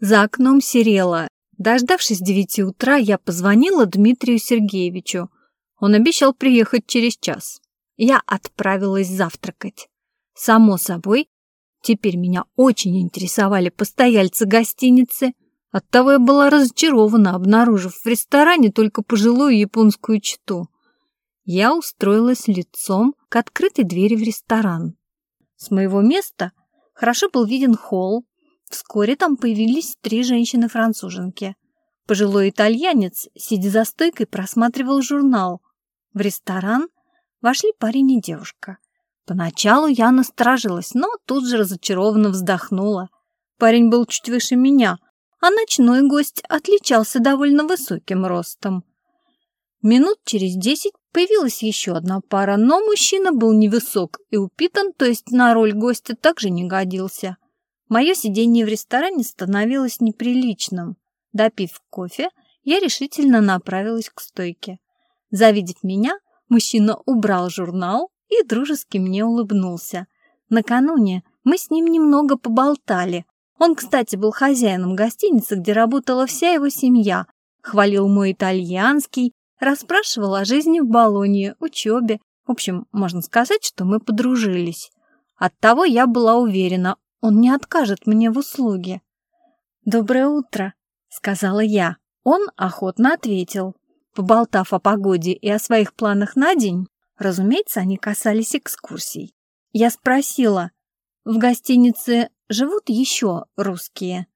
За окном серело. Дождавшись девяти утра, я позвонила Дмитрию Сергеевичу. Он обещал приехать через час. Я отправилась завтракать. Само собой, теперь меня очень интересовали постояльцы гостиницы. Оттого я была разочарована, обнаружив в ресторане только пожилую японскую читу. Я устроилась лицом к открытой двери в ресторан. С моего места хорошо был виден холл. Вскоре там появились три женщины-француженки. Пожилой итальянец, сидя за стойкой, просматривал журнал. В ресторан вошли парень и девушка. Поначалу я насторожилась, но тут же разочарованно вздохнула. Парень был чуть выше меня, а ночной гость отличался довольно высоким ростом. Минут через десять появилась еще одна пара, но мужчина был невысок и упитан, то есть на роль гостя также не годился. Мое сидение в ресторане становилось неприличным. Допив кофе, я решительно направилась к стойке. Завидев меня, мужчина убрал журнал и дружески мне улыбнулся. Накануне мы с ним немного поболтали. Он, кстати, был хозяином гостиницы, где работала вся его семья, хвалил мой итальянский, расспрашивал о жизни в Болонье, учебе. В общем, можно сказать, что мы подружились. Оттого я была уверена, он не откажет мне в услуге. «Доброе утро», — сказала я. Он охотно ответил. Поболтав о погоде и о своих планах на день, разумеется, они касались экскурсий. Я спросила, в гостинице живут еще русские?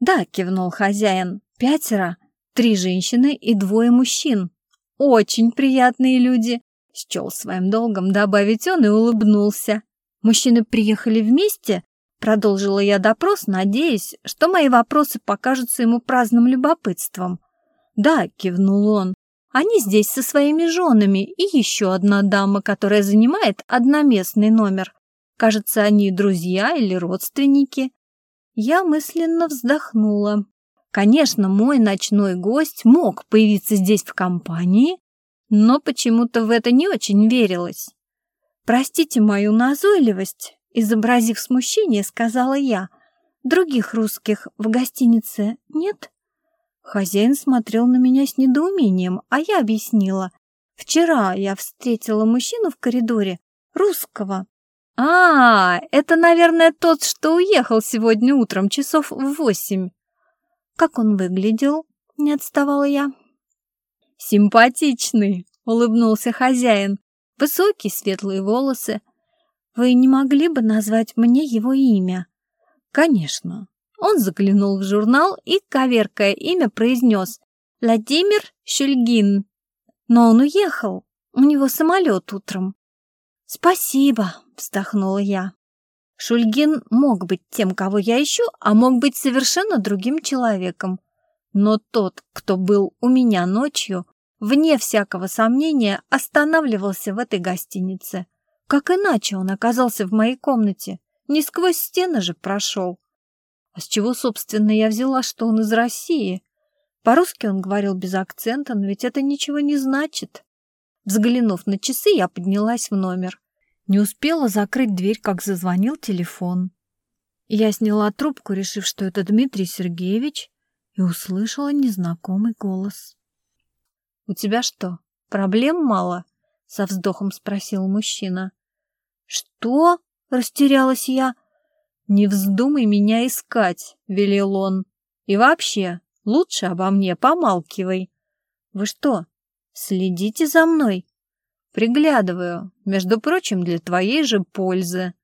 Да, кивнул хозяин, пятеро, три женщины и двое мужчин. Очень приятные люди, счел своим долгом добавить он и улыбнулся. Мужчины приехали вместе, продолжила я допрос, надеясь, что мои вопросы покажутся ему праздным любопытством. Да, кивнул он, они здесь со своими женами и еще одна дама, которая занимает одноместный номер. Кажется, они друзья или родственники. Я мысленно вздохнула. Конечно, мой ночной гость мог появиться здесь в компании, но почему-то в это не очень верилось. «Простите мою назойливость», — изобразив смущение, сказала я. «Других русских в гостинице нет?» Хозяин смотрел на меня с недоумением, а я объяснила. Вчера я встретила мужчину в коридоре, русского. А, это, наверное, тот, что уехал сегодня утром, часов в восемь. Как он выглядел? Не отставала я. Симпатичный, улыбнулся хозяин. Высокие светлые волосы. Вы не могли бы назвать мне его имя? Конечно. Он заглянул в журнал и, коверкая имя, произнес «Владимир Шульгин». Но он уехал. У него самолет утром. «Спасибо», — вздохнула я. Шульгин мог быть тем, кого я ищу, а мог быть совершенно другим человеком. Но тот, кто был у меня ночью, вне всякого сомнения, останавливался в этой гостинице. Как иначе он оказался в моей комнате? Не сквозь стены же прошел. А с чего, собственно, я взяла, что он из России? По-русски он говорил без акцента, но ведь это ничего не значит. Взглянув на часы, я поднялась в номер. Не успела закрыть дверь, как зазвонил телефон. Я сняла трубку, решив, что это Дмитрий Сергеевич, и услышала незнакомый голос. «У тебя что, проблем мало?» — со вздохом спросил мужчина. «Что?» — растерялась я. «Не вздумай меня искать», — велел он. «И вообще, лучше обо мне помалкивай». «Вы что, следите за мной?» «Приглядываю, между прочим, для твоей же пользы».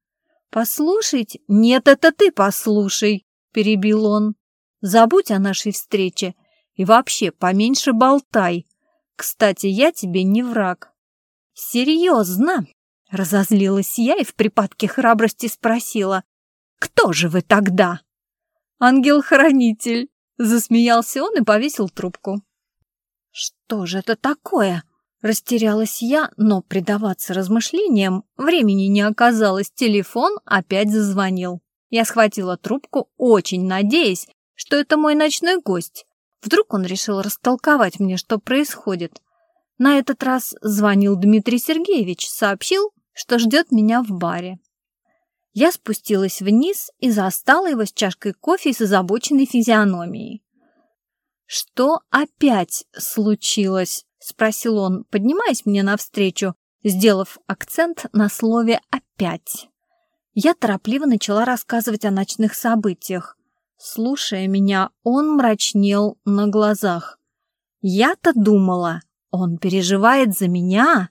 «Послушать? Нет, это ты послушай», — перебил он. «Забудь о нашей встрече и вообще поменьше болтай. Кстати, я тебе не враг». «Серьезно?» — разозлилась я и в припадке храбрости спросила. Кто же вы тогда? Ангел-хранитель, засмеялся он и повесил трубку. Что же это такое? Растерялась я, но предаваться размышлениям времени не оказалось. Телефон опять зазвонил. Я схватила трубку, очень надеясь, что это мой ночной гость. Вдруг он решил растолковать мне, что происходит. На этот раз звонил Дмитрий Сергеевич, сообщил, что ждет меня в баре. Я спустилась вниз и застала его с чашкой кофе с озабоченной физиономией. «Что опять случилось?» — спросил он, поднимаясь мне навстречу, сделав акцент на слове «опять». Я торопливо начала рассказывать о ночных событиях. Слушая меня, он мрачнел на глазах. Я-то думала, он переживает за меня.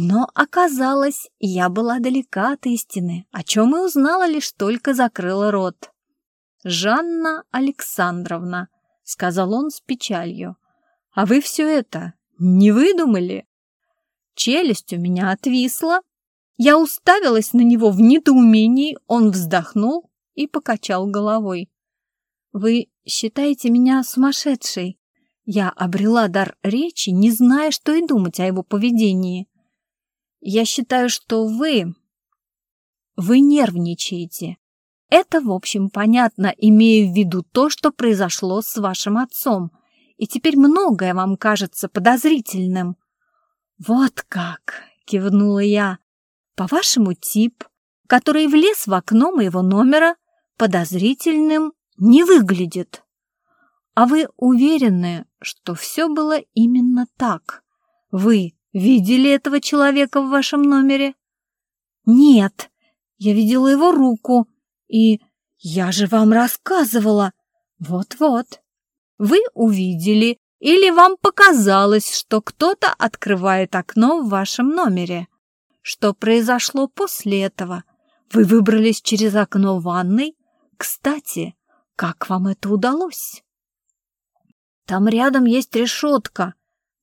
Но оказалось, я была далека от истины, о чем и узнала лишь только закрыла рот. «Жанна Александровна», — сказал он с печалью, — «а вы все это не выдумали?» Челюсть у меня отвисла. Я уставилась на него в недоумении, он вздохнул и покачал головой. «Вы считаете меня сумасшедшей?» Я обрела дар речи, не зная, что и думать о его поведении. Я считаю, что вы... Вы нервничаете. Это, в общем, понятно, имея в виду то, что произошло с вашим отцом. И теперь многое вам кажется подозрительным. Вот как, кивнула я. По-вашему, тип, который влез в окно моего номера, подозрительным не выглядит. А вы уверены, что все было именно так? Вы видели этого человека в вашем номере? Нет, я видела его руку, и я же вам рассказывала. Вот-вот. Вы увидели или вам показалось, что кто-то открывает окно в вашем номере? Что произошло после этого? Вы выбрались через окно ванной? Кстати, как вам это удалось? Там рядом есть решетка,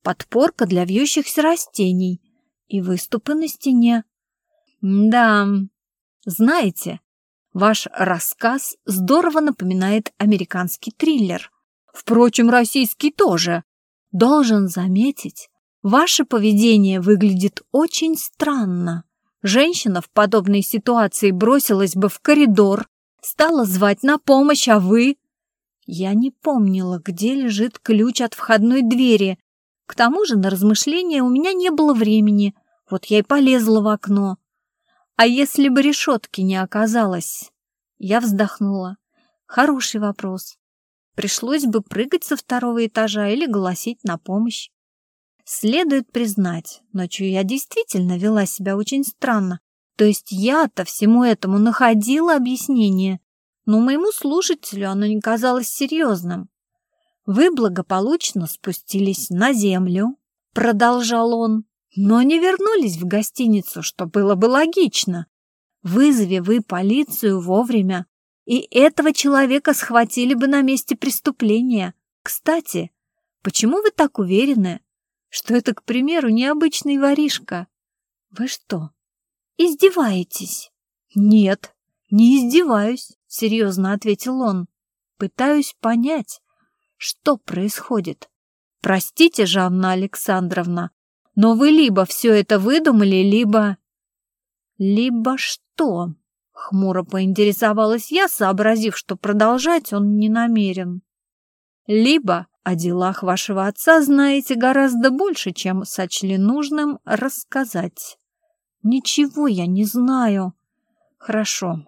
подпорка для вьющихся растений и выступы на стене. Да, знаете, ваш рассказ здорово напоминает американский триллер. Впрочем, российский тоже. Должен заметить, ваше поведение выглядит очень странно. Женщина в подобной ситуации бросилась бы в коридор, стала звать на помощь, а вы я не помнила, где лежит ключ от входной двери. К тому же на размышления у меня не было времени. Вот я и полезла в окно. А если бы решетки не оказалось? Я вздохнула. Хороший вопрос. Пришлось бы прыгать со второго этажа или голосить на помощь. Следует признать, ночью я действительно вела себя очень странно. То есть я-то всему этому находила объяснение но моему слушателю оно не казалось серьезным. «Вы благополучно спустились на землю», — продолжал он, «но не вернулись в гостиницу, что было бы логично. Вызови вы полицию вовремя, и этого человека схватили бы на месте преступления. Кстати, почему вы так уверены, что это, к примеру, необычный воришка? Вы что, издеваетесь? Нет, не издеваюсь серьезно ответил он. Пытаюсь понять, что происходит. Простите, Жанна Александровна, но вы либо все это выдумали, либо... Либо что? Хмуро поинтересовалась я, сообразив, что продолжать он не намерен. Либо о делах вашего отца знаете гораздо больше, чем сочли нужным рассказать. Ничего я не знаю. Хорошо,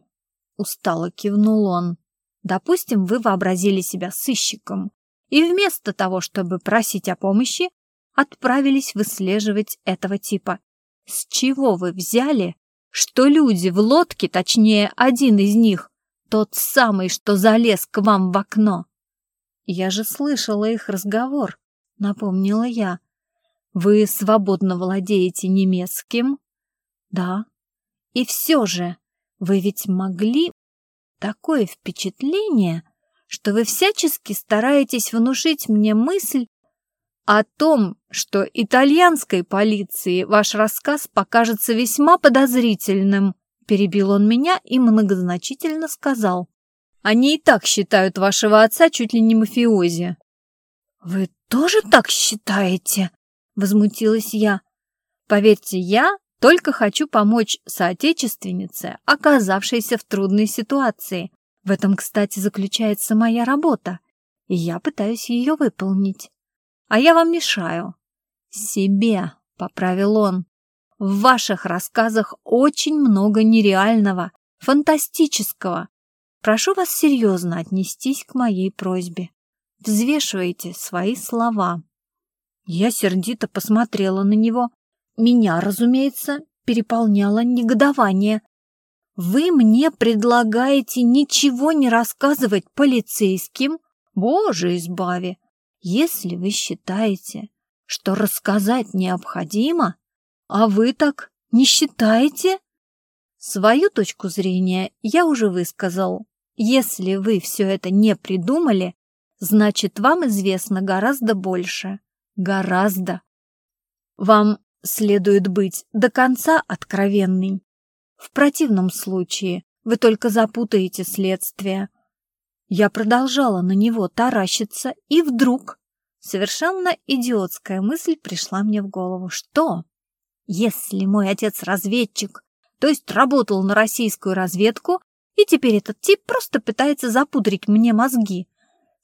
Устало кивнул он. Допустим, вы вообразили себя сыщиком и вместо того, чтобы просить о помощи, отправились выслеживать этого типа. С чего вы взяли, что люди в лодке, точнее, один из них, тот самый, что залез к вам в окно? Я же слышала их разговор, напомнила я. Вы свободно владеете немецким? Да. И все же вы ведь могли... Такое впечатление, что вы всячески стараетесь внушить мне мысль о том, что итальянской полиции ваш рассказ покажется весьма подозрительным, перебил он меня и многозначительно сказал. Они и так считают вашего отца чуть ли не мафиози. Вы тоже так считаете? Возмутилась я. Поверьте, я только хочу помочь соотечественнице, оказавшейся в трудной ситуации. В этом, кстати, заключается моя работа, и я пытаюсь ее выполнить. А я вам мешаю. Себе, — поправил он. В ваших рассказах очень много нереального, фантастического. Прошу вас серьезно отнестись к моей просьбе. Взвешивайте свои слова. Я сердито посмотрела на него. Меня, разумеется, переполняло негодование. Вы мне предлагаете ничего не рассказывать полицейским? Боже избави! Если вы считаете, что рассказать необходимо, а вы так не считаете? Свою точку зрения я уже высказал. Если вы все это не придумали, значит, вам известно гораздо больше. Гораздо. Вам следует быть до конца откровенной. В противном случае вы только запутаете следствие. Я продолжала на него таращиться, и вдруг совершенно идиотская мысль пришла мне в голову. Что, если мой отец разведчик, то есть работал на российскую разведку, и теперь этот тип просто пытается запудрить мне мозги?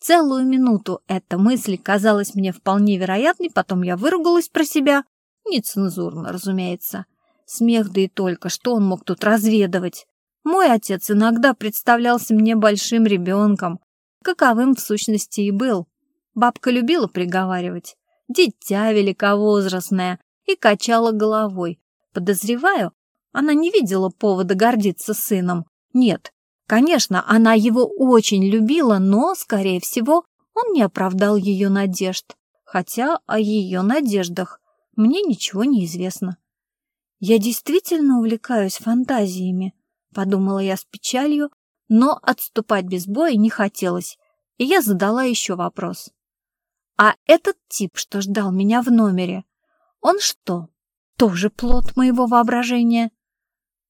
Целую минуту эта мысль казалась мне вполне вероятной, потом я выругалась про себя. Нецензурно, разумеется. Смех да и только, что он мог тут разведывать? Мой отец иногда представлялся мне большим ребенком, каковым в сущности и был. Бабка любила приговаривать. Дитя великовозрастное, и качала головой. Подозреваю, она не видела повода гордиться сыном. Нет, конечно, она его очень любила, но, скорее всего, он не оправдал ее надежд. Хотя о ее надеждах мне ничего не известно. Я действительно увлекаюсь фантазиями, подумала я с печалью, но отступать без боя не хотелось, и я задала еще вопрос. А этот тип, что ждал меня в номере, он что, тоже плод моего воображения?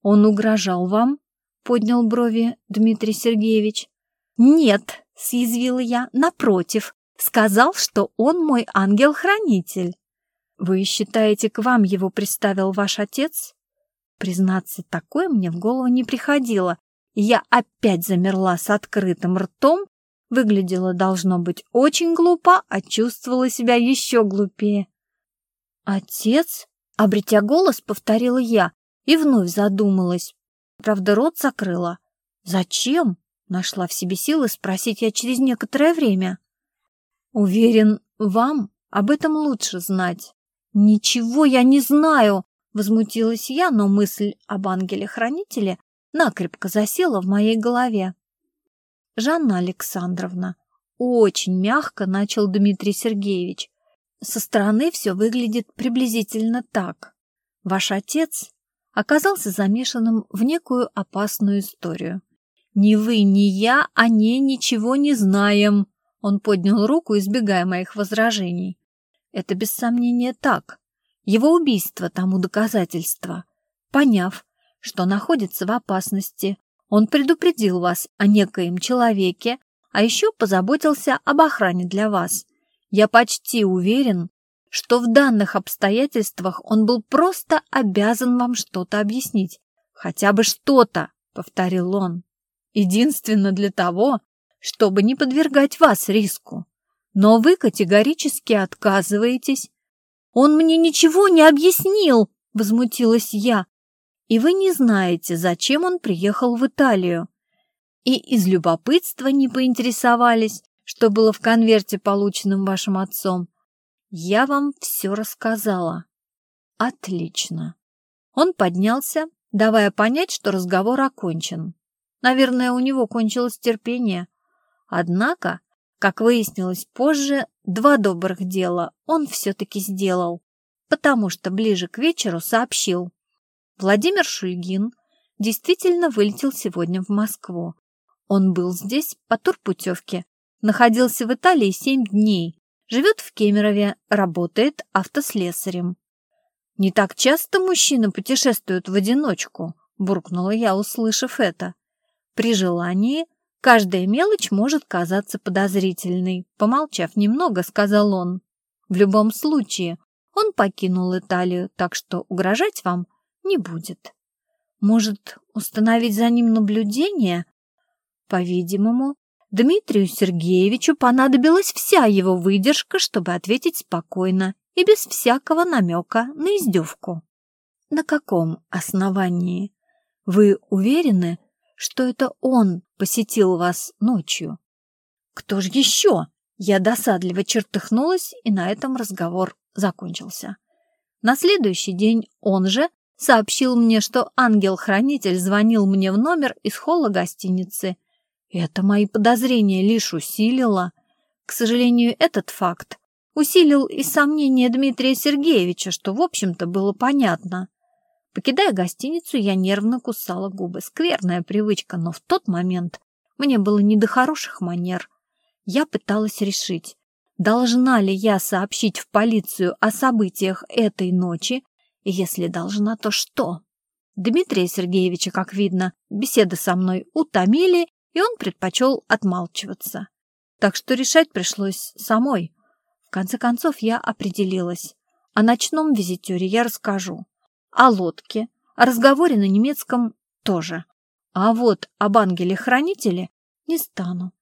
Он угрожал вам? Поднял брови Дмитрий Сергеевич. Нет, съязвила я, напротив, сказал, что он мой ангел-хранитель. Вы считаете, к вам его приставил ваш отец? Признаться, такое мне в голову не приходило, я опять замерла с открытым ртом, выглядела, должно быть, очень глупо, а чувствовала себя еще глупее. «Отец?» — обретя голос, повторила я и вновь задумалась. Правда, рот закрыла. «Зачем?» — нашла в себе силы спросить я через некоторое время. «Уверен, вам об этом лучше знать». «Ничего я не знаю!» — возмутилась я, но мысль об ангеле-хранителе накрепко засела в моей голове. «Жанна Александровна», — очень мягко начал Дмитрий Сергеевич, со стороны все выглядит приблизительно так. Ваш отец оказался замешанным в некую опасную историю. Ни вы, ни я о ней ничего не знаем. Он поднял руку, избегая моих возражений. Это без сомнения так. Его убийство тому доказательство. Поняв, что находится в опасности, он предупредил вас о некоем человеке, а еще позаботился об охране для вас. Я почти уверен, что в данных обстоятельствах он был просто обязан вам что-то объяснить. Хотя бы что-то, повторил он. Единственно для того, чтобы не подвергать вас риску. Но вы категорически отказываетесь. Он мне ничего не объяснил, возмутилась я. И вы не знаете, зачем он приехал в Италию. И из любопытства не поинтересовались, что было в конверте, полученном вашим отцом. Я вам все рассказала. Отлично. Он поднялся, давая понять, что разговор окончен. Наверное, у него кончилось терпение. Однако, как выяснилось позже, два добрых дела он все-таки сделал, потому что ближе к вечеру сообщил. Владимир Шульгин действительно вылетел сегодня в Москву. Он был здесь по турпутевке Находился в Италии семь дней. Живет в Кемерове, работает автослесарем. «Не так часто мужчины путешествуют в одиночку», — буркнула я, услышав это. «При желании каждая мелочь может казаться подозрительной», — помолчав немного, сказал он. «В любом случае, он покинул Италию, так что угрожать вам не будет. Может, установить за ним наблюдение? По-видимому, Дмитрию Сергеевичу понадобилась вся его выдержка, чтобы ответить спокойно и без всякого намека на издевку. На каком основании? Вы уверены, что это он посетил вас ночью. Кто же еще? Я досадливо чертыхнулась, и на этом разговор закончился. На следующий день он же сообщил мне, что ангел-хранитель звонил мне в номер из холла гостиницы. Это мои подозрения лишь усилило. К сожалению, этот факт усилил и сомнения Дмитрия Сергеевича, что, в общем-то, было понятно. Покидая гостиницу, я нервно кусала губы. Скверная привычка, но в тот момент мне было не до хороших манер. Я пыталась решить, должна ли я сообщить в полицию о событиях этой ночи, и если должна, то что? Дмитрия Сергеевича, как видно, беседы со мной утомили, и он предпочел отмалчиваться. Так что решать пришлось самой. В конце концов, я определилась. О ночном визитере я расскажу о лодке, о разговоре на немецком тоже. А вот об ангеле-хранителе не стану.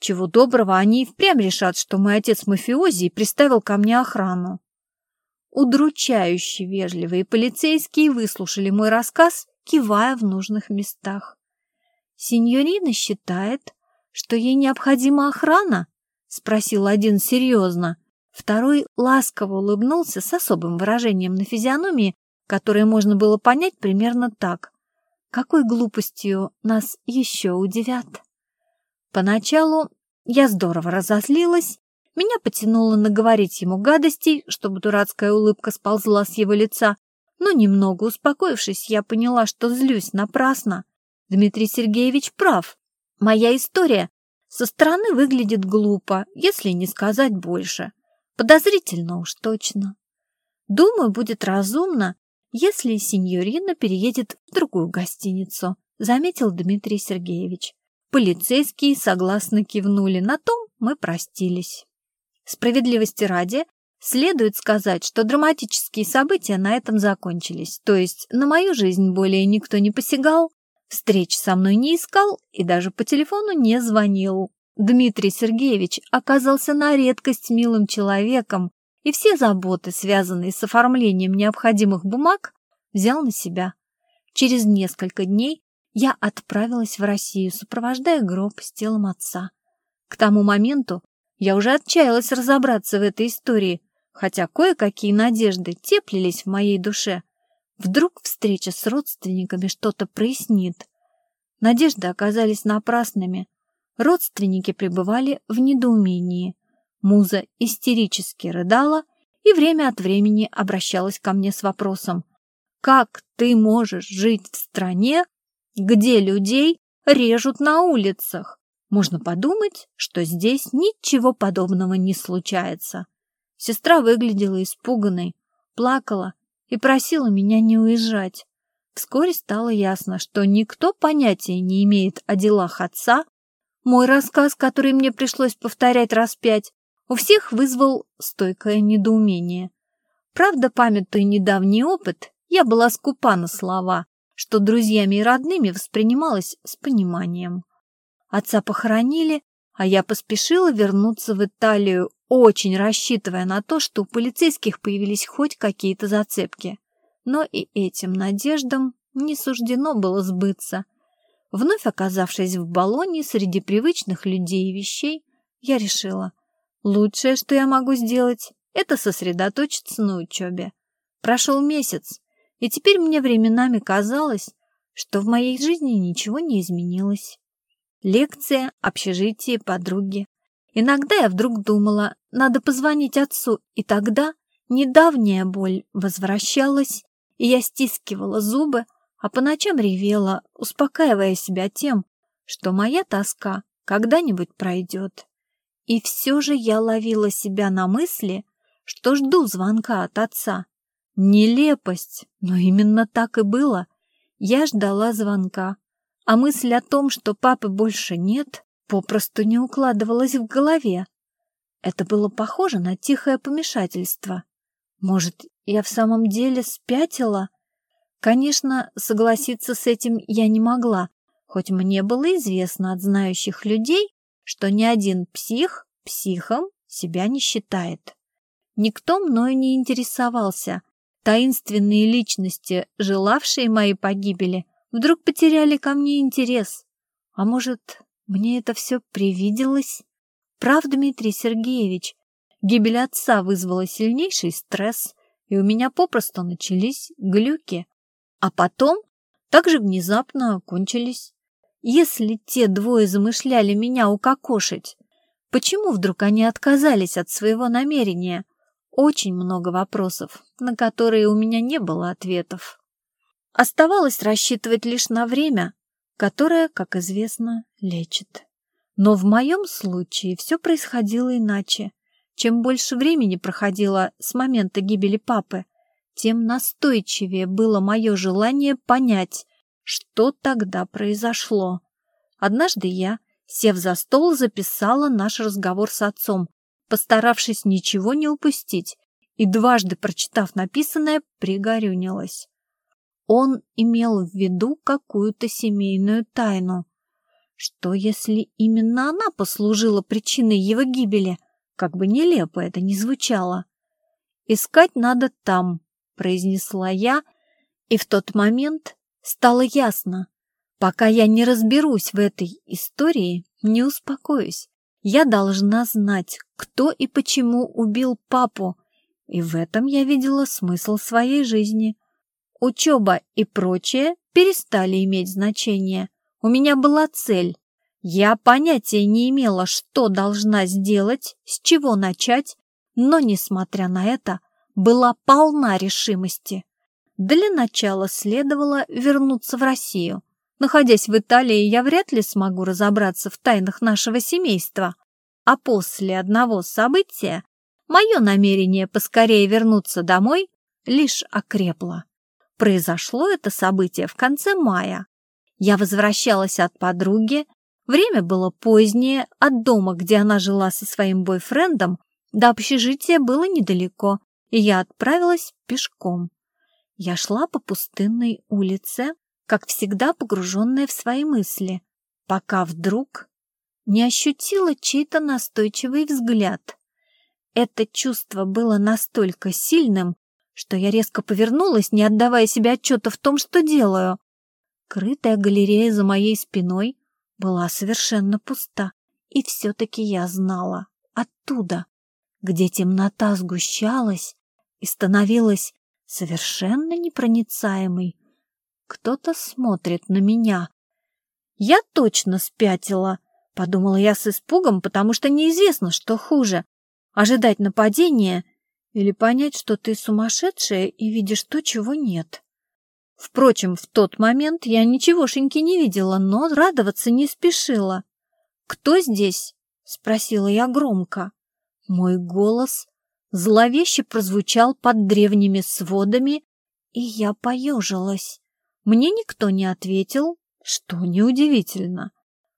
Чего доброго, они и впрямь решат, что мой отец мафиози и приставил ко мне охрану. Удручающе вежливые полицейские выслушали мой рассказ, кивая в нужных местах. «Синьорина считает, что ей необходима охрана?» — спросил один серьезно. Второй ласково улыбнулся с особым выражением на физиономии, которое можно было понять примерно так. Какой глупостью нас еще удивят? Поначалу я здорово разозлилась, меня потянуло наговорить ему гадостей, чтобы дурацкая улыбка сползла с его лица, но немного успокоившись, я поняла, что злюсь напрасно. Дмитрий Сергеевич прав. Моя история со стороны выглядит глупо, если не сказать больше. Подозрительно уж точно. Думаю, будет разумно, если сеньорина переедет в другую гостиницу, заметил Дмитрий Сергеевич. Полицейские согласно кивнули, на том мы простились. Справедливости ради, следует сказать, что драматические события на этом закончились, то есть на мою жизнь более никто не посягал, встреч со мной не искал и даже по телефону не звонил. Дмитрий Сергеевич оказался на редкость милым человеком, и все заботы, связанные с оформлением необходимых бумаг, взял на себя. Через несколько дней я отправилась в Россию, сопровождая гроб с телом отца. К тому моменту я уже отчаялась разобраться в этой истории, хотя кое-какие надежды теплились в моей душе. Вдруг встреча с родственниками что-то прояснит. Надежды оказались напрасными. Родственники пребывали в недоумении. Муза истерически рыдала и время от времени обращалась ко мне с вопросом «Как ты можешь жить в стране, где людей режут на улицах?» Можно подумать, что здесь ничего подобного не случается. Сестра выглядела испуганной, плакала и просила меня не уезжать. Вскоре стало ясно, что никто понятия не имеет о делах отца. Мой рассказ, который мне пришлось повторять раз пять, у всех вызвал стойкое недоумение. Правда, памятуя недавний опыт, я была скупа на слова, что друзьями и родными воспринималось с пониманием. Отца похоронили, а я поспешила вернуться в Италию, очень рассчитывая на то, что у полицейских появились хоть какие-то зацепки. Но и этим надеждам не суждено было сбыться. Вновь оказавшись в Болонье среди привычных людей и вещей, я решила, Лучшее, что я могу сделать, это сосредоточиться на учебе. Прошел месяц, и теперь мне временами казалось, что в моей жизни ничего не изменилось. Лекция, общежитие, подруги. Иногда я вдруг думала, надо позвонить отцу, и тогда недавняя боль возвращалась, и я стискивала зубы, а по ночам ревела, успокаивая себя тем, что моя тоска когда-нибудь пройдет. И все же я ловила себя на мысли, что жду звонка от отца. Нелепость, но именно так и было. Я ждала звонка, а мысль о том, что папы больше нет, попросту не укладывалась в голове. Это было похоже на тихое помешательство. Может, я в самом деле спятила? Конечно, согласиться с этим я не могла, хоть мне было известно от знающих людей, что ни один псих психом себя не считает. Никто мною не интересовался. Таинственные личности, желавшие моей погибели, вдруг потеряли ко мне интерес. А может, мне это все привиделось? Прав, Дмитрий Сергеевич, гибель отца вызвала сильнейший стресс, и у меня попросту начались глюки. А потом также внезапно кончились. Если те двое замышляли меня укокошить, почему вдруг они отказались от своего намерения? Очень много вопросов, на которые у меня не было ответов. Оставалось рассчитывать лишь на время, которое, как известно, лечит. Но в моем случае все происходило иначе. Чем больше времени проходило с момента гибели папы, тем настойчивее было мое желание понять, что тогда произошло. Однажды я, сев за стол, записала наш разговор с отцом, постаравшись ничего не упустить, и дважды прочитав написанное, пригорюнилась. Он имел в виду какую-то семейную тайну. Что, если именно она послужила причиной его гибели, как бы нелепо это ни звучало? «Искать надо там», — произнесла я, и в тот момент стало ясно. Пока я не разберусь в этой истории, не успокоюсь. Я должна знать, кто и почему убил папу, и в этом я видела смысл своей жизни. Учеба и прочее перестали иметь значение. У меня была цель. Я понятия не имела, что должна сделать, с чего начать, но, несмотря на это, была полна решимости. Для начала следовало вернуться в Россию. Находясь в Италии, я вряд ли смогу разобраться в тайнах нашего семейства. А после одного события мое намерение поскорее вернуться домой лишь окрепло. Произошло это событие в конце мая. Я возвращалась от подруги, время было позднее, от дома, где она жила со своим бойфрендом, до общежития было недалеко, и я отправилась пешком. Я шла по пустынной улице, как всегда погруженная в свои мысли, пока вдруг не ощутила чей-то настойчивый взгляд. Это чувство было настолько сильным, что я резко повернулась, не отдавая себе отчета в том, что делаю. Крытая галерея за моей спиной была совершенно пуста, и все-таки я знала оттуда, где темнота сгущалась и становилась совершенно непроницаемой. Кто-то смотрит на меня. Я точно спятила, подумала я с испугом, потому что неизвестно, что хуже — ожидать нападения — или понять, что ты сумасшедшая и видишь то, чего нет. Впрочем, в тот момент я ничегошеньки не видела, но радоваться не спешила. «Кто здесь?» — спросила я громко. Мой голос зловеще прозвучал под древними сводами, и я поежилась. Мне никто не ответил, что неудивительно.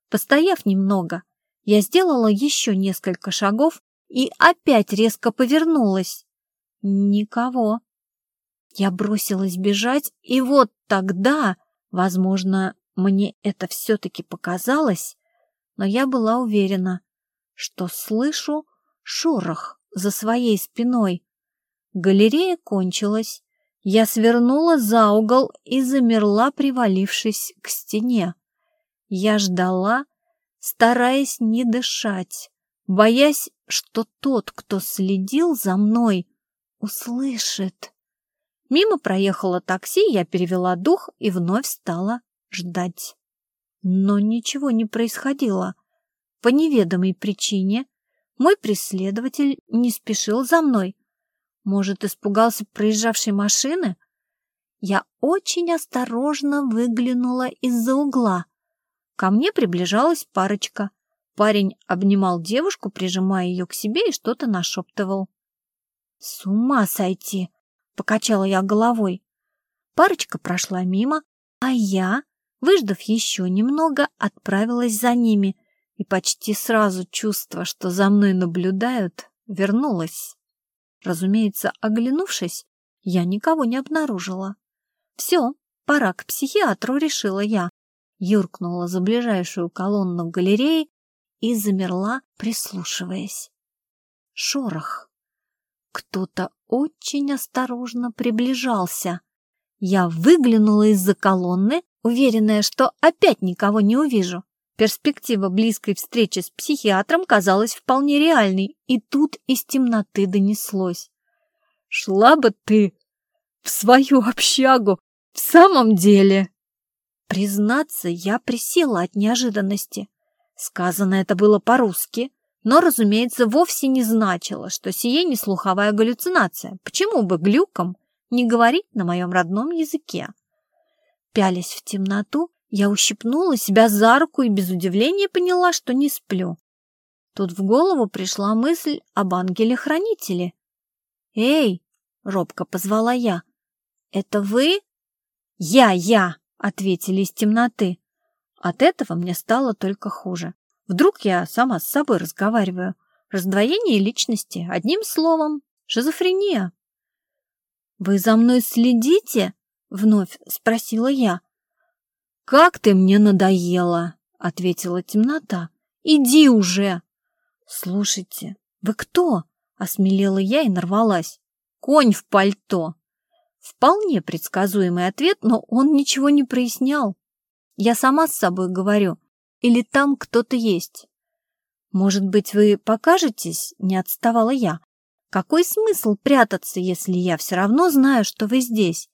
Постояв немного, я сделала еще несколько шагов и опять резко повернулась. Никого. Я бросилась бежать, и вот тогда, возможно, мне это все-таки показалось, но я была уверена, что слышу шорох за своей спиной. Галерея кончилась. Я свернула за угол и замерла, привалившись к стене. Я ждала, стараясь не дышать боясь, что тот, кто следил за мной, услышит. Мимо проехало такси, я перевела дух и вновь стала ждать. Но ничего не происходило. По неведомой причине мой преследователь не спешил за мной. Может, испугался проезжавшей машины? Я очень осторожно выглянула из-за угла. Ко мне приближалась парочка. Парень обнимал девушку, прижимая ее к себе и что-то нашептывал. «С ума сойти!» — покачала я головой. Парочка прошла мимо, а я, выждав еще немного, отправилась за ними, и почти сразу чувство, что за мной наблюдают, вернулось. Разумеется, оглянувшись, я никого не обнаружила. «Все, пора к психиатру», — решила я. Юркнула за ближайшую колонну в галерее и замерла, прислушиваясь. Шорох. Кто-то очень осторожно приближался. Я выглянула из-за колонны, уверенная, что опять никого не увижу. Перспектива близкой встречи с психиатром казалась вполне реальной, и тут из темноты донеслось. «Шла бы ты в свою общагу в самом деле!» Признаться, я присела от неожиданности. Сказано это было по-русски, но, разумеется, вовсе не значило, что сие не слуховая галлюцинация. Почему бы глюком не говорить на моем родном языке? Пялясь в темноту, я ущипнула себя за руку и без удивления поняла, что не сплю. Тут в голову пришла мысль об ангеле-хранителе. «Эй!» — робко позвала я. «Это вы?» «Я, я!» — ответили из темноты. От этого мне стало только хуже. Вдруг я сама с собой разговариваю. Раздвоение личности, одним словом, шизофрения. «Вы за мной следите?» — вновь спросила я. «Как ты мне надоела!» — ответила темнота. «Иди уже!» «Слушайте, вы кто?» — осмелела я и нарвалась. «Конь в пальто!» Вполне предсказуемый ответ, но он ничего не прояснял. Я сама с собой говорю. Или там кто-то есть? Может быть, вы покажетесь? Не отставала я. Какой смысл прятаться, если я все равно знаю, что вы здесь?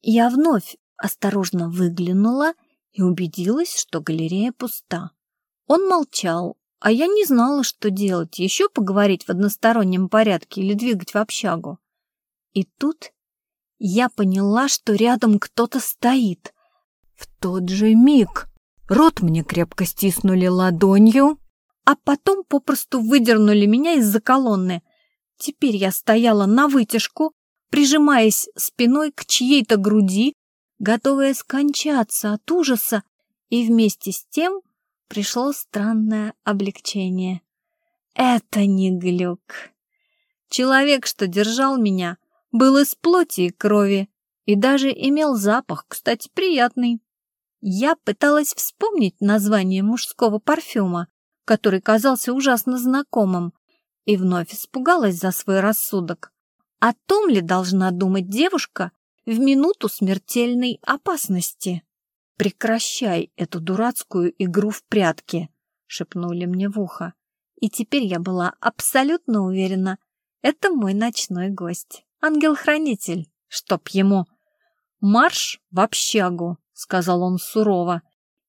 Я вновь осторожно выглянула и убедилась, что галерея пуста. Он молчал, а я не знала, что делать, еще поговорить в одностороннем порядке или двигать в общагу. И тут я поняла, что рядом кто-то стоит. В тот же миг Рот мне крепко стиснули ладонью, а потом попросту выдернули меня из-за колонны. Теперь я стояла на вытяжку, прижимаясь спиной к чьей-то груди, готовая скончаться от ужаса, и вместе с тем пришло странное облегчение. Это не глюк. Человек, что держал меня, был из плоти и крови и даже имел запах, кстати, приятный. Я пыталась вспомнить название мужского парфюма, который казался ужасно знакомым, и вновь испугалась за свой рассудок. О том ли должна думать девушка в минуту смертельной опасности? «Прекращай эту дурацкую игру в прятки», — шепнули мне в ухо. И теперь я была абсолютно уверена, это мой ночной гость, ангел-хранитель, чтоб ему. Марш в общагу, сказал он сурово.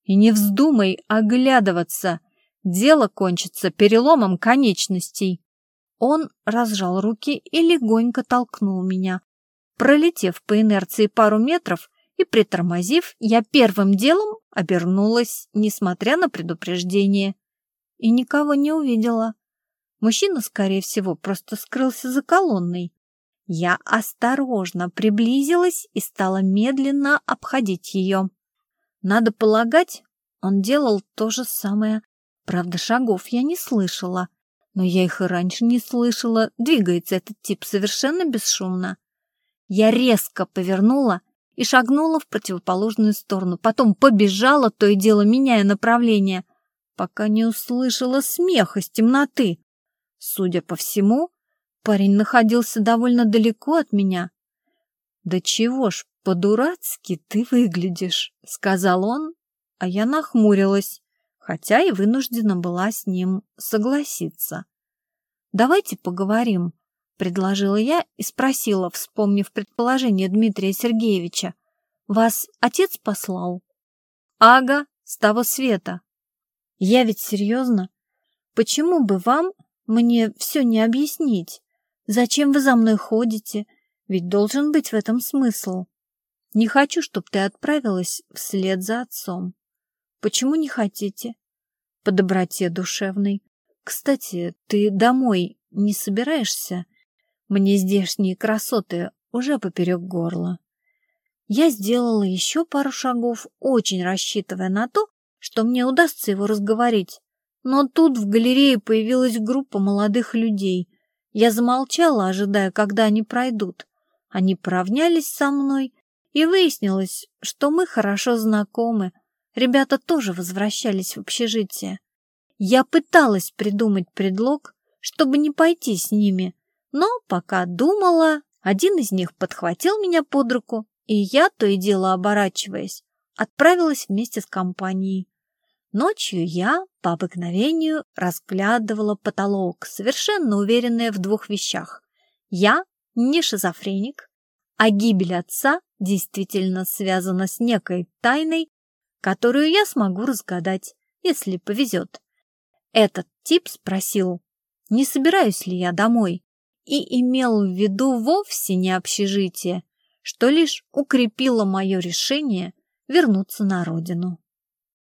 «И не вздумай оглядываться. Дело кончится переломом конечностей». Он разжал руки и легонько толкнул меня. Пролетев по инерции пару метров и притормозив, я первым делом обернулась, несмотря на предупреждение. И никого не увидела. Мужчина, скорее всего, просто скрылся за колонной. Я осторожно приблизилась и стала медленно обходить ее. Надо полагать, он делал то же самое. Правда, шагов я не слышала, но я их и раньше не слышала. Двигается этот тип совершенно бесшумно. Я резко повернула и шагнула в противоположную сторону, потом побежала, то и дело меняя направление, пока не услышала смех из темноты. Судя по всему, Парень находился довольно далеко от меня. «Да чего ж, по-дурацки ты выглядишь», — сказал он, а я нахмурилась, хотя и вынуждена была с ним согласиться. «Давайте поговорим», — предложила я и спросила, вспомнив предположение Дмитрия Сергеевича. «Вас отец послал?» «Ага, с того света». «Я ведь серьезно. Почему бы вам мне все не объяснить? Зачем вы за мной ходите? Ведь должен быть в этом смысл. Не хочу, чтобы ты отправилась вслед за отцом. Почему не хотите? По доброте душевной. Кстати, ты домой не собираешься? Мне здешние красоты уже поперек горла. Я сделала еще пару шагов, очень рассчитывая на то, что мне удастся его разговорить. Но тут в галерее появилась группа молодых людей — я замолчала, ожидая, когда они пройдут. Они поравнялись со мной, и выяснилось, что мы хорошо знакомы. Ребята тоже возвращались в общежитие. Я пыталась придумать предлог, чтобы не пойти с ними, но пока думала, один из них подхватил меня под руку, и я, то и дело оборачиваясь, отправилась вместе с компанией. Ночью я, по обыкновению, разглядывала потолок, совершенно уверенная в двух вещах. Я не шизофреник, а гибель отца действительно связана с некой тайной, которую я смогу разгадать, если повезет. Этот тип спросил, не собираюсь ли я домой, и имел в виду вовсе не общежитие, что лишь укрепило мое решение вернуться на родину.